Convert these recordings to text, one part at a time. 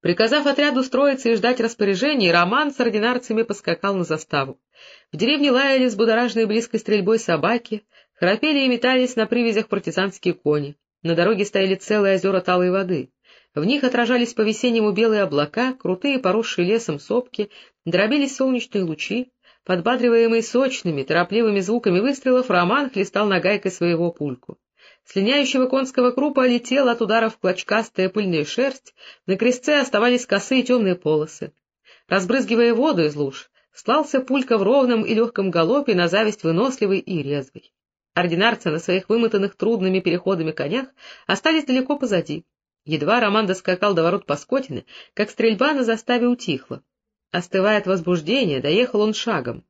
Приказав отряду строиться и ждать распоряжений, Роман с ординарцами поскакал на заставу. В деревне лаяли с будоражной близкой стрельбой собаки, храпели и метались на привязях партизанские кони. На дороге стояли целые озера талой воды. В них отражались по-весеннему белые облака, крутые поросшие лесом сопки, дробились солнечные лучи. Подбадриваемый сочными, торопливыми звуками выстрелов, Роман хлестал нагайкой своего пульку. С линяющего конского крупа летела от ударов клочкастая пыльная шерсть, на крестце оставались косые темные полосы. Разбрызгивая воду из луж, слался пулька в ровном и легком галопе на зависть выносливый и резвый. Ординарцы на своих вымотанных трудными переходами конях остались далеко позади. Едва Роман доскакал до ворот Паскотины, как стрельба на заставе утихла. Остывая от возбуждения, доехал он шагом.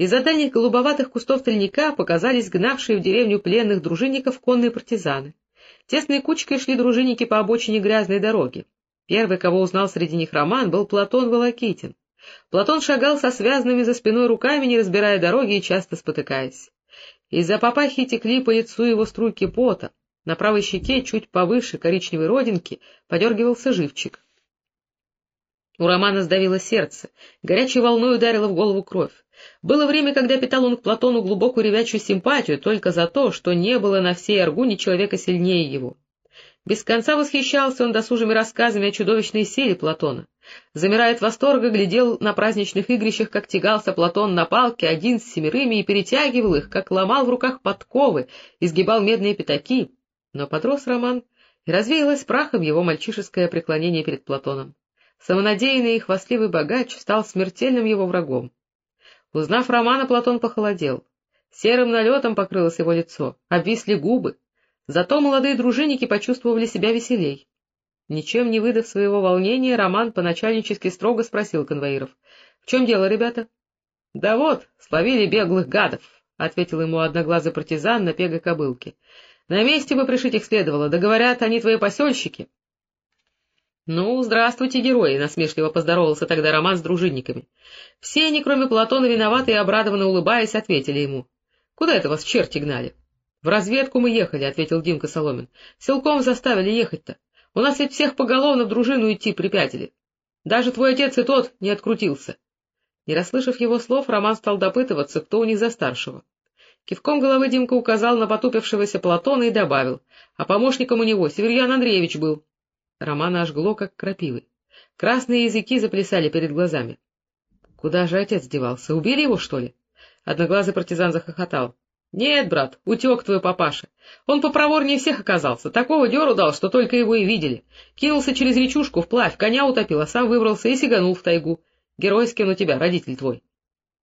Из-за дальних голубоватых кустов тальника показались гнавшие в деревню пленных дружинников конные партизаны. Тесной кучкой шли дружинники по обочине грязной дороги. Первый, кого узнал среди них Роман, был Платон Волокитин. Платон шагал со связанными за спиной руками, не разбирая дороги и часто спотыкаясь. Из-за папахи текли по лицу его струйки пота. На правой щеке, чуть повыше коричневой родинки, подергивался живчик. У Романа сдавило сердце, горячей волной ударила в голову кровь. Было время, когда питал он к Платону глубокую ревячую симпатию только за то, что не было на всей Аргуне человека сильнее его. Без конца восхищался он досужими рассказами о чудовищной силе Платона. Замирая от восторга, глядел на праздничных игрищах, как тягался Платон на палке один с семерыми и перетягивал их, как ломал в руках подковы, изгибал медные пятаки. Но подрос Роман, и развеялось прахом его мальчишеское преклонение перед Платоном. Самонадеянный и хвастливый богач стал смертельным его врагом. Узнав Романа, Платон похолодел. Серым налетом покрылось его лицо, обвисли губы. Зато молодые дружинники почувствовали себя веселей. Ничем не выдав своего волнения, Роман поначальнически строго спросил конвоиров. — В чем дело, ребята? — Да вот, словили беглых гадов, — ответил ему одноглазый партизан на пега кобылки. — На месте бы пришить их следовало, да говорят, они твои посельщики. «Ну, здравствуйте, герои!» — насмешливо поздоровался тогда Роман с дружинниками. Все они, кроме Платона, виноваты и обрадованно улыбаясь, ответили ему. «Куда это вас черти гнали?» «В разведку мы ехали», — ответил Димка Соломин. «Силком заставили ехать-то. У нас ведь всех поголовно в дружину идти припятили. Даже твой отец и тот не открутился». Не расслышав его слов, Роман стал допытываться, кто у них за старшего. Кивком головы Димка указал на потупившегося Платона и добавил, а помощником у него Северьян Андреевич был. Романа ожгло, как крапивы. Красные языки заплясали перед глазами. Куда же отец девался? Убили его, что ли? Одноглазый партизан захохотал. — Нет, брат, утек твой папаша. Он попроворнее всех оказался, такого деру дал, что только его и видели. Кинулся через речушку вплавь, коня утопил, а сам выбрался и сиганул в тайгу. Геройский он у тебя, родитель твой.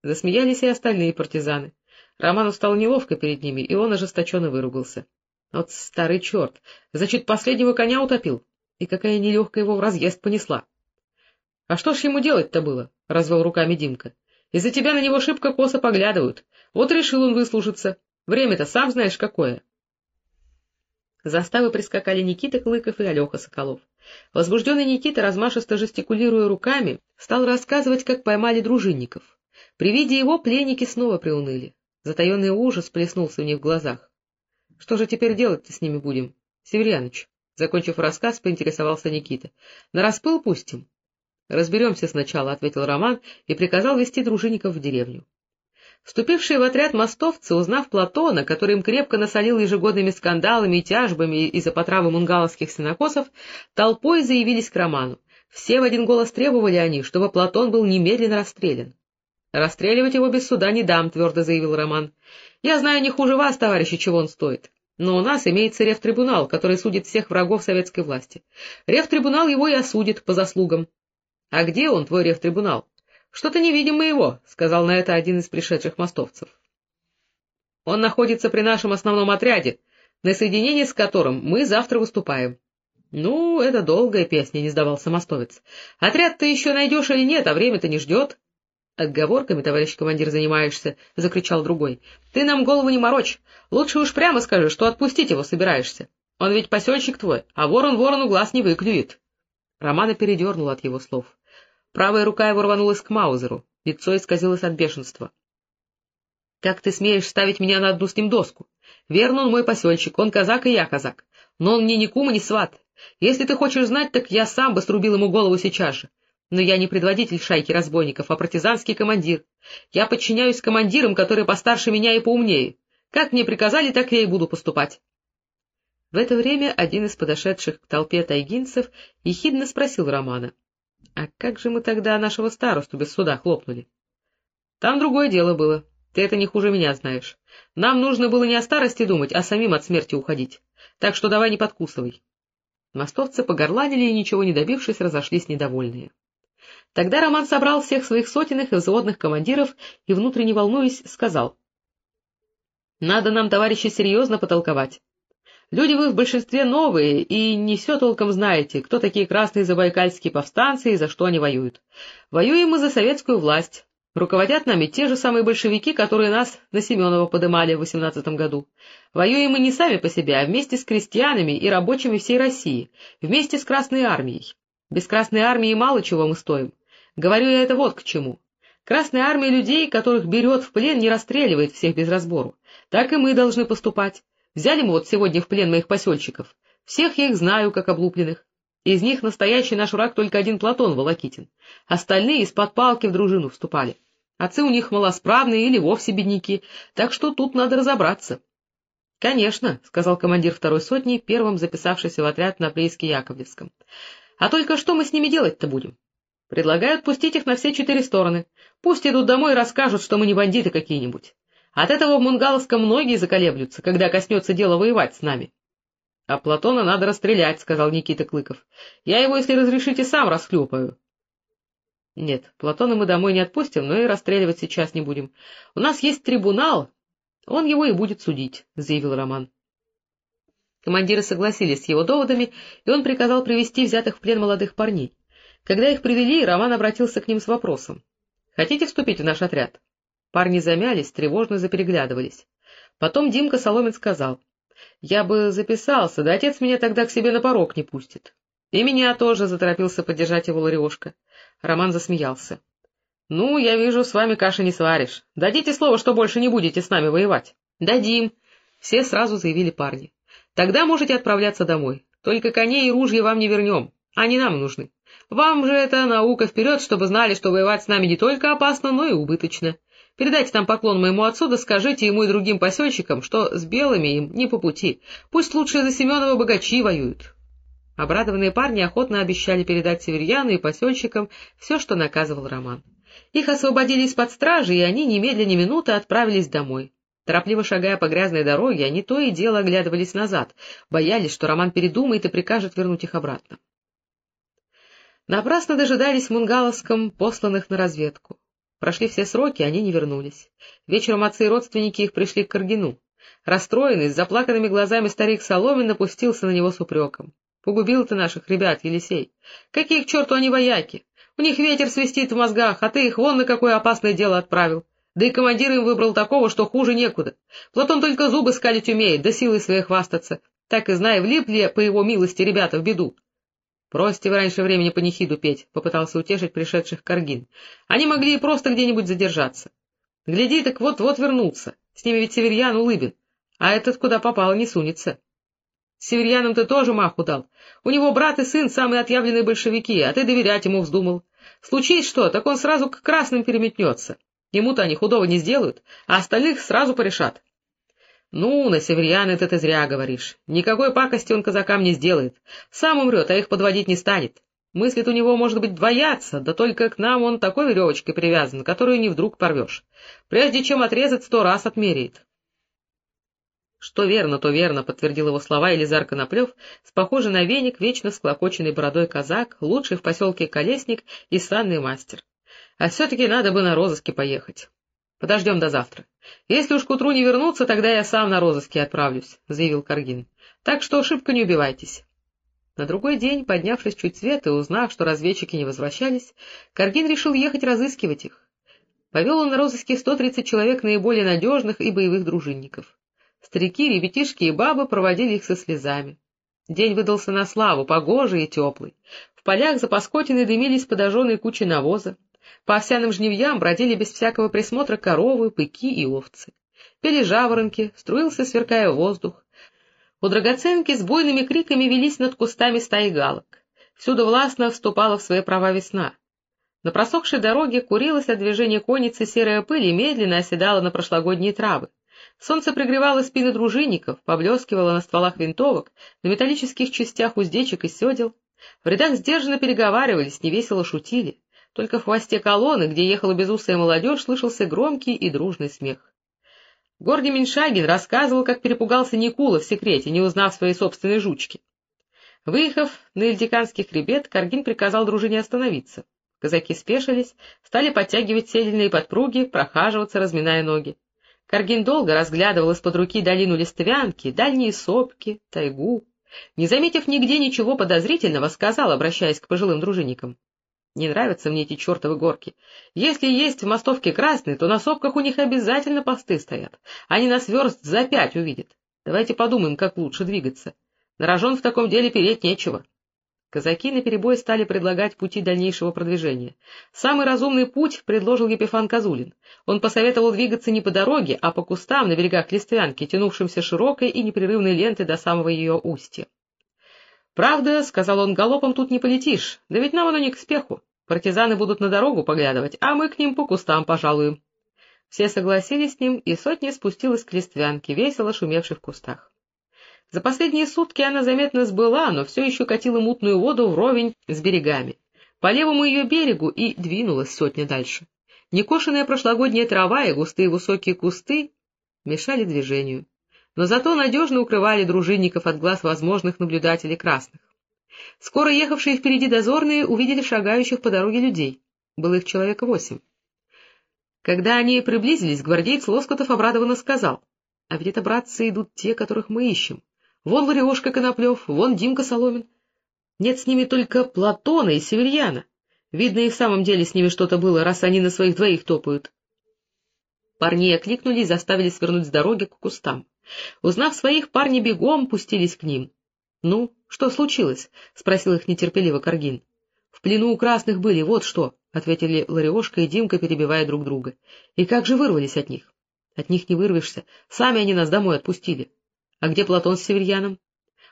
Засмеялись и остальные партизаны. Роману стало неловко перед ними, и он ожесточенно выругался. — Вот старый черт! Значит, последнего коня утопил? И какая нелегкая его в разъезд понесла. — А что ж ему делать-то было? — развел руками Димка. — Из-за тебя на него шибко косо поглядывают. Вот решил он выслужиться. Время-то сам знаешь какое. Заставы прискакали Никита Клыков и Алеха Соколов. Возбужденный Никита, размашисто жестикулируя руками, стал рассказывать, как поймали дружинников. При виде его пленники снова приуныли. Затаенный ужас плеснулся у них в глазах. — Что же теперь делать-то с ними будем, Северяныч? Закончив рассказ, поинтересовался Никита. — На распыл пустим? — Разберемся сначала, — ответил Роман и приказал вести дружинников в деревню. Вступившие в отряд мостовцы, узнав Платона, который им крепко насолил ежегодными скандалами и тяжбами из-за потравы мунгаловских синокосов, толпой заявились к Роману. Все в один голос требовали они, чтобы Платон был немедленно расстрелян. — Расстреливать его без суда не дам, — твердо заявил Роман. — Я знаю не хуже вас, товарищи, чего он стоит. Но у нас имеется рефтрибунал, который судит всех врагов советской власти. Рефтрибунал его и осудит по заслугам. — А где он, твой рефтрибунал? — Что-то не видим его, — сказал на это один из пришедших мостовцев. — Он находится при нашем основном отряде, на соединении с которым мы завтра выступаем. — Ну, это долгая песня, — не сдавался мостовец. — Отряд ты еще найдешь или нет, а время-то не ждет. Отговорками, товарищ командир, занимаешься, — закричал другой. — Ты нам голову не морочь. Лучше уж прямо скажи, что отпустить его собираешься. Он ведь посельщик твой, а ворон ворону глаз не выклюет. Романа передернула от его слов. Правая рука его рванулась к Маузеру, лицо исказилось от бешенства. — Как ты смеешь ставить меня на одну с ним доску? Верно, он мой посельщик, он казак, и я казак. Но он мне ни кума, ни сват. Если ты хочешь знать, так я сам бы срубил ему голову сейчас же. Но я не предводитель шайки разбойников, а партизанский командир. Я подчиняюсь командирам, которые постарше меня и поумнее. Как мне приказали, так я и буду поступать. В это время один из подошедших к толпе тайгинцев ехидно спросил Романа. — А как же мы тогда нашего старосту без суда хлопнули? — Там другое дело было. Ты это не хуже меня знаешь. Нам нужно было не о старости думать, а самим от смерти уходить. Так что давай не подкусывай. Мостовцы погорланили и, ничего не добившись, разошлись недовольные. Тогда Роман собрал всех своих сотенных и взводных командиров и, внутренне волнуясь, сказал. — Надо нам, товарищи, серьезно потолковать. Люди вы в большинстве новые, и не все толком знаете, кто такие красные забайкальские повстанцы и за что они воюют. Воюем мы за советскую власть. Руководят нами те же самые большевики, которые нас на Семенова подымали в восемнадцатом году. Воюем мы не сами по себе, а вместе с крестьянами и рабочими всей России, вместе с Красной армией. Без Красной армии мало чего мы стоим. Говорю я это вот к чему. Красная армия людей, которых берет в плен, не расстреливает всех без разбору. Так и мы должны поступать. Взяли мы вот сегодня в плен моих посельчиков. Всех я их знаю, как облупленных. Из них настоящий наш враг только один Платон Волокитин. Остальные из-под палки в дружину вступали. Отцы у них малосправные или вовсе бедняки, так что тут надо разобраться. — Конечно, — сказал командир второй сотни, первым записавшийся в отряд на прииске Яковлевском. — А только что мы с ними делать-то будем? Предлагают пустить их на все четыре стороны. Пусть идут домой и расскажут, что мы не бандиты какие-нибудь. От этого в Мунгаловском многие заколеблются, когда коснется дело воевать с нами. — А Платона надо расстрелять, — сказал Никита Клыков. — Я его, если разрешите, сам расхлюпаю. — Нет, Платона мы домой не отпустим, но и расстреливать сейчас не будем. У нас есть трибунал, он его и будет судить, — заявил Роман. Командиры согласились с его доводами, и он приказал привести взятых в плен молодых парней. Когда их привели, Роман обратился к ним с вопросом. — Хотите вступить в наш отряд? Парни замялись, тревожно запереглядывались. Потом Димка Соломин сказал. — Я бы записался, да отец меня тогда к себе на порог не пустит. — И меня тоже, — заторопился поддержать его Ларешка. Роман засмеялся. — Ну, я вижу, с вами каши не сваришь. Дадите слово, что больше не будете с нами воевать? — Дадим. Все сразу заявили парни. — Тогда можете отправляться домой. Только коней и ружья вам не вернем. Они нам нужны. Вам же это наука вперед, чтобы знали, что воевать с нами не только опасно, но и убыточно. Передайте там поклон моему отцу, да скажите ему и другим посельщикам, что с белыми им не по пути. Пусть лучше за Семенова богачи воюют. Обрадованные парни охотно обещали передать северьяну и посельщикам все, что наказывал Роман. Их освободили из-под стражи, и они немедленно минуты отправились домой. Торопливо шагая по грязной дороге, они то и дело оглядывались назад, боялись, что Роман передумает и прикажет вернуть их обратно. Напрасно дожидались в Мунгаловском посланных на разведку. Прошли все сроки, они не вернулись. Вечером отцы и родственники их пришли к Каргину. Расстроенный, с заплаканными глазами старик Соломин напустился на него с упреком. — Погубил ты наших ребят, Елисей. Какие к черту они вояки? У них ветер свистит в мозгах, а ты их вон на какое опасное дело отправил. Да и командир им выбрал такого, что хуже некуда. Платон только зубы скалить умеет, да силой своей хвастаться. Так и знай, влипли по его милости ребята в беду. — Бросьте вы раньше времени панихиду петь, — попытался утешить пришедших Каргин. — Они могли и просто где-нибудь задержаться. Гляди, так вот-вот вернутся. С ними ведь Северьян улыбен, а этот куда попало не сунется. С Северьяном ты тоже маху дал. У него брат и сын самые отъявленные большевики, а ты доверять ему вздумал. Случись что, так он сразу к красным переметнется. Ему-то они худого не сделают, а остальных сразу порешат. — Ну, на северян это ты зря говоришь. Никакой пакости он казакам не сделает. Сам умрет, а их подводить не станет. Мыслит у него, может быть, двояться, да только к нам он такой веревочкой привязан, которую не вдруг порвешь. Прежде чем отрезать, сто раз отмеряет. — Что верно, то верно, — подтвердил его слова Елизар Коноплев, с похожий на веник, вечно склокоченный бородой казак, лучший в поселке Колесник и санный мастер. А все-таки надо бы на розыске поехать. Подождем до завтра. Если уж к утру не вернуться, тогда я сам на розыске отправлюсь, — заявил Каргин. — Так что шибко не убивайтесь. На другой день, поднявшись чуть свет и узнав, что разведчики не возвращались, Каргин решил ехать разыскивать их. Повел он на розыске 130 человек наиболее надежных и боевых дружинников. Старики, ребятишки и бабы проводили их со слезами. День выдался на славу, погожий и теплый. В полях за Паскотиной дымились подожженные кучи навоза. По овсяным жневьям бродили без всякого присмотра коровы, быки и овцы. Пели жаворонки, струился, сверкая воздух. У драгоценки с буйными криками велись над кустами стаи галок. Всюду властно вступала в свои права весна. На просохшей дороге курилась от движения конницы серая пыль и медленно оседала на прошлогодние травы. Солнце пригревало спины дружинников, поблескивало на стволах винтовок, на металлических частях уздечек и седел. В рядах сдержанно переговаривались, невесело шутили. Только в хвосте колонны, где ехала безусая молодежь, слышался громкий и дружный смех. Гордий Меньшагин рассказывал, как перепугался Никула в секрете, не узнав своей собственной жучки. Выехав на Ильдиканский хребет, Каргин приказал дружине остановиться. Казаки спешились, стали подтягивать седельные подпруги, прохаживаться, разминая ноги. Каргин долго разглядывал из-под руки долину Листвянки, дальние сопки, тайгу. Не заметив нигде ничего подозрительного, сказал, обращаясь к пожилым дружинникам. — Не нравятся мне эти чертовы горки. Если есть в мостовке красные, то на сопках у них обязательно посты стоят. Они нас верст за пять увидят. Давайте подумаем, как лучше двигаться. На рожон в таком деле переть нечего. Казаки наперебой стали предлагать пути дальнейшего продвижения. Самый разумный путь предложил Епифан Козулин. Он посоветовал двигаться не по дороге, а по кустам на берегах Листвянки, тянувшимся широкой и непрерывной лентой до самого ее устья. «Правда, — сказал он, — галопом тут не полетишь, да ведь нам оно не к спеху. Партизаны будут на дорогу поглядывать, а мы к ним по кустам пожалуем». Все согласились с ним, и сотня спустилась к Листвянке, весело шумевшей в кустах. За последние сутки она заметно сбыла, но все еще катила мутную воду вровень с берегами. По левому ее берегу и двинулась сотня дальше. Некошенная прошлогодняя трава и густые высокие кусты мешали движению, но зато надежно укрывали дружинников от глаз возможных наблюдателей красных. Скоро ехавшие впереди дозорные увидели шагающих по дороге людей. Было их человека восемь. Когда они приблизились, гвардейц Лоскутов обрадованно сказал, — А ведь это, братцы, идут те, которых мы ищем. Вон Лариошка Коноплев, вон Димка Соломин. Нет с ними только Платона и Северьяна. Видно, и в самом деле с ними что-то было, раз они на своих двоих топают. Парни окликнули и заставили свернуть с дороги к кустам. Узнав своих, парни бегом пустились к ним. — Ну, что случилось? — спросил их нетерпеливо Каргин. — В плену у красных были, вот что, — ответили Лариошка и Димка, перебивая друг друга. — И как же вырвались от них? — От них не вырвешься. Сами они нас домой отпустили. А где Платон с Северьяном?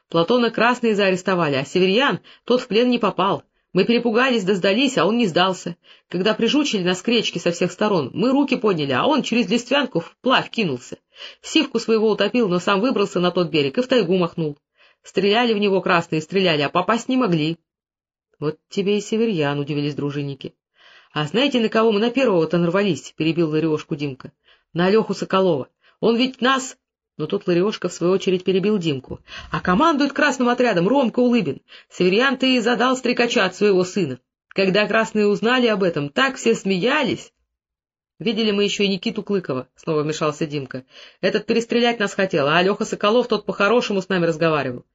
Платона красные заарестовали, а Северьян, тот в плен не попал. Мы перепугались да сдались, а он не сдался. Когда прижучили нас кречки со всех сторон, мы руки подняли, а он через листвянку вплавь кинулся. Сивку своего утопил, но сам выбрался на тот берег и в тайгу махнул. Стреляли в него красные, стреляли, а попасть не могли. — Вот тебе и Северьян, — удивились дружинники. — А знаете, на кого мы на первого-то нарвались? — перебил Лариошку Димка. — На Алеху Соколова. Он ведь нас но тут Лариошка в свою очередь перебил Димку. — А командует красным отрядом Ромка Улыбин. Северян ты и задал стрекача от своего сына. Когда красные узнали об этом, так все смеялись. — Видели мы еще и Никиту Клыкова, — снова вмешался Димка. — Этот перестрелять нас хотел, а Алеха Соколов тот по-хорошему с нами разговаривал. —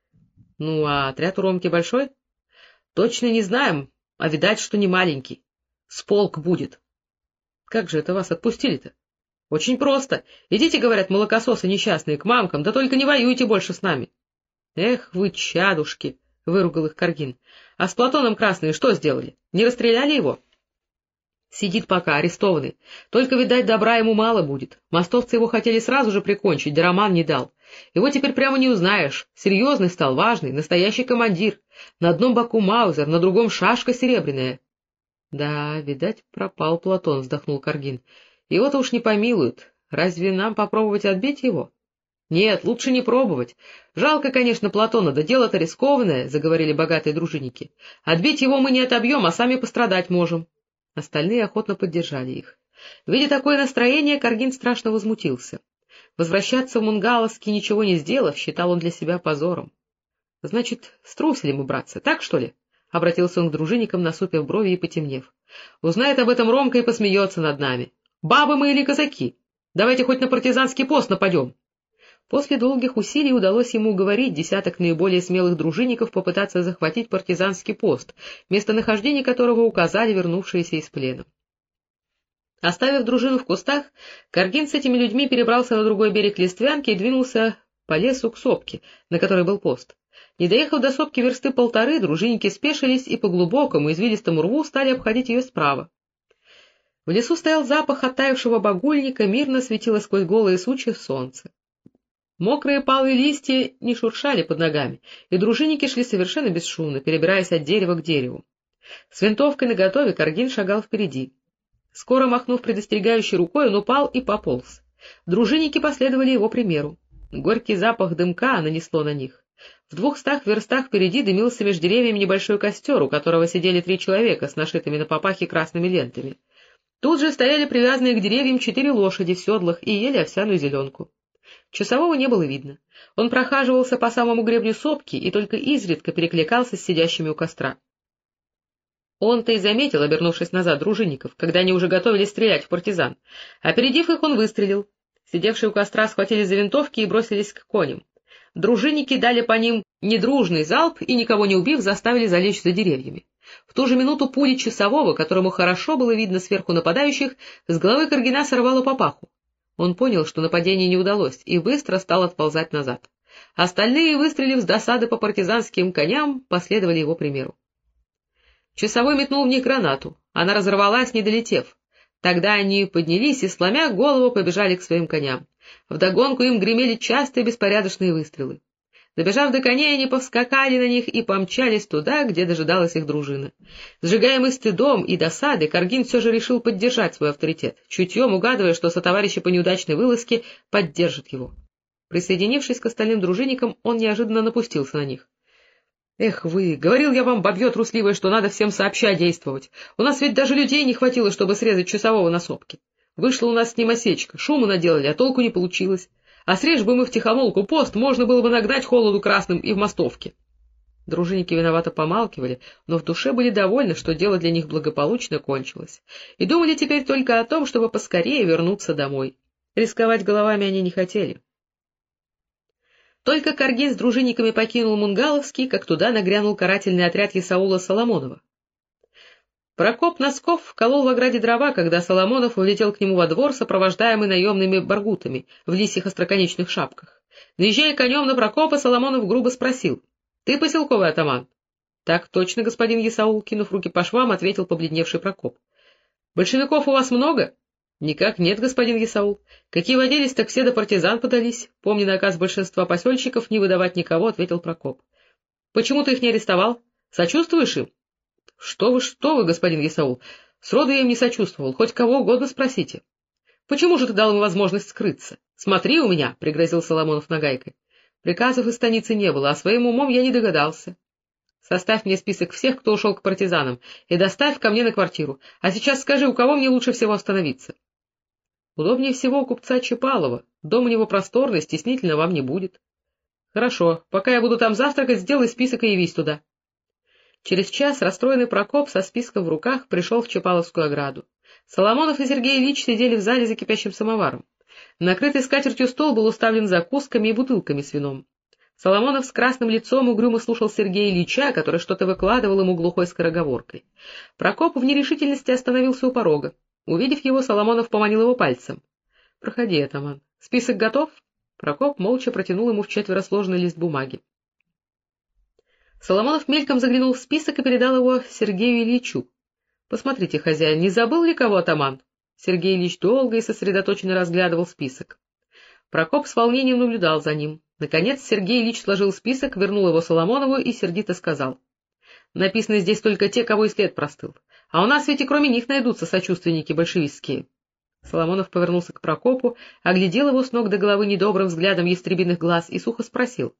Ну, а отряд у Ромки большой? — Точно не знаем, а видать, что не маленький. С полк будет. — Как же это вас отпустили-то? — Очень просто. Идите, говорят, молокососы несчастные, к мамкам, да только не воюйте больше с нами. — Эх вы, чадушки! — выругал их Каргин. — А с Платоном Красные что сделали? Не расстреляли его? — Сидит пока, арестованный. Только, видать, добра ему мало будет. Мостовцы его хотели сразу же прикончить, да Роман не дал. Его теперь прямо не узнаешь. Серьезный стал, важный, настоящий командир. На одном боку Маузер, на другом шашка серебряная. — Да, видать, пропал Платон, — вздохнул Каргин. Его-то уж не помилуют. Разве нам попробовать отбить его? Нет, лучше не пробовать. Жалко, конечно, Платона, да дело-то рискованное, — заговорили богатые дружинники. Отбить его мы не отобьем, а сами пострадать можем. Остальные охотно поддержали их. Видя такое настроение, Каргин страшно возмутился. Возвращаться в Мунгаловский, ничего не сделав, считал он для себя позором. — Значит, струсили мы, братцы, так что ли? — обратился он к дружинникам, насупив брови и потемнев. — Узнает об этом Ромка и посмеется над нами. Бабы мы или казаки? Давайте хоть на партизанский пост нападем. После долгих усилий удалось ему уговорить десяток наиболее смелых дружинников попытаться захватить партизанский пост, местонахождение которого указали вернувшиеся из плена. Оставив дружину в кустах, Каргин с этими людьми перебрался на другой берег Листвянки и двинулся по лесу к сопке, на которой был пост. Не доехав до сопки версты полторы, дружинники спешились и по глубокому извилистому рву стали обходить ее справа. В лесу стоял запах оттаившего багульника, мирно светило сквозь голые сучья солнце. Мокрые палые листья не шуршали под ногами, и дружинники шли совершенно бесшумно, перебираясь от дерева к дереву. С винтовкой наготове Каргин шагал впереди. Скоро, махнув предостерегающей рукой, он упал и пополз. Дружинники последовали его примеру. Горький запах дымка нанесло на них. В двухстах верстах впереди дымился между деревьями небольшой костер, у которого сидели три человека с нашитыми на попахе красными лентами. Тут же стояли привязанные к деревьям четыре лошади в седлах и ели овсяную зеленку. Часового не было видно. Он прохаживался по самому гребню сопки и только изредка перекликался с сидящими у костра. Он-то и заметил, обернувшись назад, дружинников, когда они уже готовились стрелять в партизан. Опередив их, он выстрелил. Сидевшие у костра схватили за винтовки и бросились к коням. Дружинники дали по ним недружный залп и, никого не убив, заставили залечь за деревьями. В ту же минуту пули часового, которому хорошо было видно сверху нападающих, с головы Каргина сорвало папаху. Он понял, что нападение не удалось, и быстро стал отползать назад. Остальные, выстрелив с досады по партизанским коням, последовали его примеру. Часовой метнул в них гранату. Она разорвалась, не долетев. Тогда они поднялись и, сломя голову, побежали к своим коням. Вдогонку им гремели частые беспорядочные выстрелы. Добежав до коней, они повскакали на них и помчались туда, где дожидалась их дружина. Сжигаемый стыдом и досадой, Каргин все же решил поддержать свой авторитет, чутьем угадывая, что сотоварищи по неудачной вылазке поддержат его. Присоединившись к остальным дружинникам, он неожиданно напустился на них. — Эх вы, говорил я вам, бабье трусливое, что надо всем сообща действовать. У нас ведь даже людей не хватило, чтобы срезать часового на сопке. Вышла у нас с ним осечка, шуму наделали, а толку не получилось. А срежь бы мы втихомолку пост, можно было бы нагнать холоду красным и в мостовке. Дружинники виновато помалкивали, но в душе были довольны, что дело для них благополучно кончилось, и думали теперь только о том, чтобы поскорее вернуться домой. Рисковать головами они не хотели. Только Каргин с дружинниками покинул Мунгаловский, как туда нагрянул карательный отряд Исаула Соломонова. Прокоп Носков колол в ограде дрова, когда Соломонов улетел к нему во двор, сопровождаемый наемными баргутами в лисьих остроконечных шапках. Наезжая конем на Прокопа, Соломонов грубо спросил. — Ты поселковый атаман? — Так точно, господин Есаул, кинув руки по швам, ответил побледневший Прокоп. — Большевиков у вас много? — Никак нет, господин Есаул. Какие водились, так все до партизан подались. Помни наказ большинства посельщиков не выдавать никого, — ответил Прокоп. — Почему ты их не арестовал? Сочувствуешь им? — Что вы, что вы, господин Исаул, сроду я им не сочувствовал, хоть кого угодно спросите. — Почему же ты дал им возможность скрыться? — Смотри у меня, — пригрозил Соломонов нагайкой. Приказов из станицы не было, а своим умом я не догадался. Составь мне список всех, кто ушел к партизанам, и доставь ко мне на квартиру. А сейчас скажи, у кого мне лучше всего остановиться? Удобнее всего у купца Чапалова. Дом у него просторный, стеснительно вам не будет. Хорошо, пока я буду там завтракать, сделай список и явись туда. Через час расстроенный Прокоп со списком в руках пришел в Чапаловскую ограду. Соломонов и Сергей Ильич сидели в зале за кипящим самоваром. Накрытый скатертью стол был уставлен закусками и бутылками с вином. Соломонов с красным лицом угрюмо слушал Сергея Ильича, который что-то выкладывал ему глухой скороговоркой. Прокоп в нерешительности остановился у порога. Увидев его, Соломонов поманил его пальцем. — Проходи, атаман. Список готов? Прокоп молча протянул ему в четверо сложный лист бумаги. Соломонов мельком заглянул в список и передал его Сергею Ильичу. — Посмотрите, хозяин, не забыл ли кого атаман? Сергей Ильич долго и сосредоточенно разглядывал список. Прокоп с волнением наблюдал за ним. Наконец Сергей Ильич сложил список, вернул его Соломонову и сердито сказал. — Написаны здесь только те, кого и след простыл. А у нас ведь и кроме них найдутся сочувственники большевистские. Соломонов повернулся к Прокопу, оглядел его с ног до головы недобрым взглядом ястребиных глаз и сухо спросил.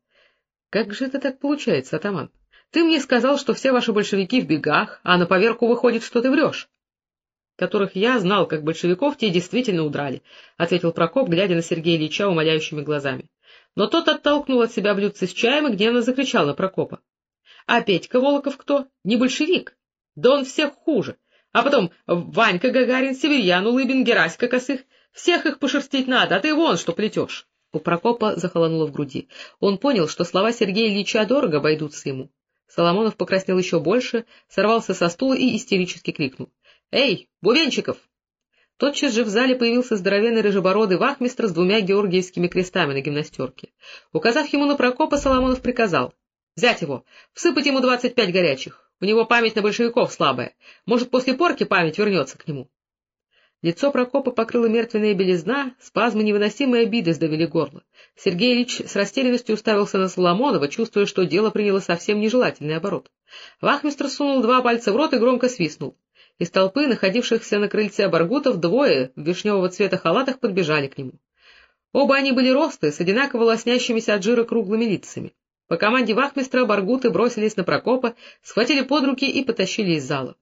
Как же это так получается, атаман? Ты мне сказал, что все ваши большевики в бегах, а на поверку выходит, что ты врешь. — Которых я знал, как большевиков, те действительно удрали, — ответил Прокоп, глядя на Сергея Ильича умоляющими глазами. Но тот оттолкнул от себя блюдце с чаем и гневно закричал на Прокопа. — А Петька Волоков кто? Не большевик? Да он всех хуже. А потом Ванька Гагарин, Северьян Улыбин, Гераська Косых. Всех их пошерстить надо, а ты вон что плетешь. У Прокопа захолонуло в груди. Он понял, что слова Сергея Ильича дорого обойдутся ему. Соломонов покраснел еще больше, сорвался со стула и истерически крикнул. — Эй, Бувенчиков! Тотчас же в зале появился здоровенный рыжебородый вахмистр с двумя георгиевскими крестами на гимнастерке. Указав ему на Прокопа, Соломонов приказал. — Взять его, всыпать ему двадцать пять горячих. У него память на большевиков слабая. Может, после порки память вернется к нему. Лицо Прокопа покрыла мертвенная белизна, спазмы невыносимой обиды сдавили горло. Сергей с растерянностью уставился на Соломонова, чувствуя, что дело приняло совсем нежелательный оборот. Вахмистр сунул два пальца в рот и громко свистнул. Из толпы, находившихся на крыльце Баргутов, двое в вишневого цвета халатах подбежали к нему. Оба они были росты, с одинаково лоснящимися от жира круглыми лицами. По команде вахмистра Баргуты бросились на Прокопа, схватили под руки и потащили из зала.